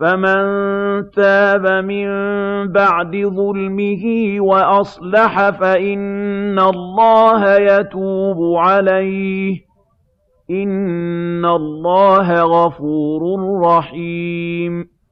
فَمَن تَابَ مِن بَعْدِ ظُلْمِهِ وَأَصْلَحَ فَإِنَّ اللَّهَ يَتُوبُ عَلَيْهِ ۗ إِنَّ اللَّهَ غَفُورٌ رَّحِيمٌ